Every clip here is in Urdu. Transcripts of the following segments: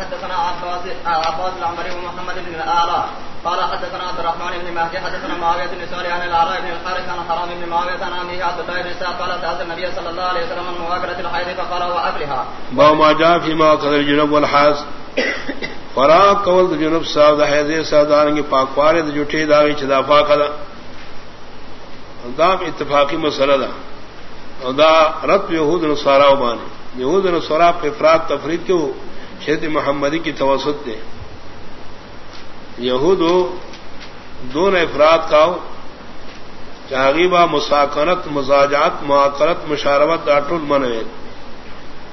حدثنا عباس العمري ومحمد بن الآلاء قال حدثنا عبد الرحمن بن مهدي حدثنا معاوية بن سوري عن العلاء بن الحارث عن حرام بن معاوية عن أمه عبد الله بن سعد قال سألت النبي صلى الله عليه وسلم عن مواكلة الحيض، فقال وأكلها. باب ما جاء في مواكلة الجنوب والحاز فراق قول الجنوب صاحب حيض سعدان کی پاکوارے جٹھی داغی چدا فاقدا دام اتفاقی مسئلہ دا دا رت یہود نصارا بانے یہود نصارا افراد تفرید کیوں؟ شیت محمدی کی توسط دے۔ یہود دون افراد کا چاہیبا مساکنت مزاجات معاقرت مشاربت ڈاٹول منوید۔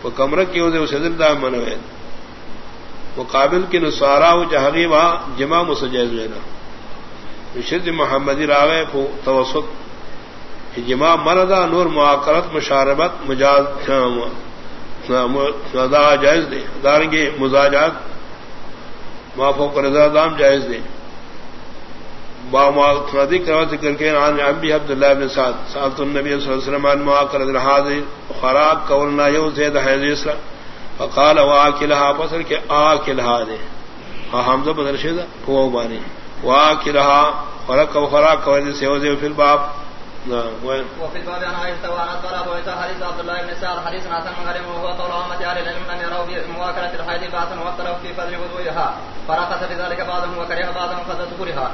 وہ کمر کی ہو اسے دلدا منوید۔ وہ کی نسارا ہو جہاں جمع مسجد لینا شد محمدی راوے کو توسط۔ جمع مردا نور معاقرت مشاربت، مجاز جائز دے۔ دارنگے مزاجات، معافوں کو رضا دام جائز دے۔ ذکر کے عن ابی عبد اللہ بن سعد۔ سالت النبی صلی اللہ علیہ وسلم عن معاقرت الحاض خراق قولنا یو زید حیض فقال واکلها پسر کے آکلها دے۔ ہاں حمزہ بدر شدہ فوق بانی واکلها خرق و خراق قول سے وزے فی الباب۔ وفي الباب عن عائشة وعن أطفال أبو عيسى حديث عبد الله بن سعد حديث حسن غريم وهو قول عامة أهل العلم أن يروا بمواكلة الحيض بعثا واختلفوا في فضل وضوئها فرخص بذلك بعضهم وكره بعضهم فضل ظهورها.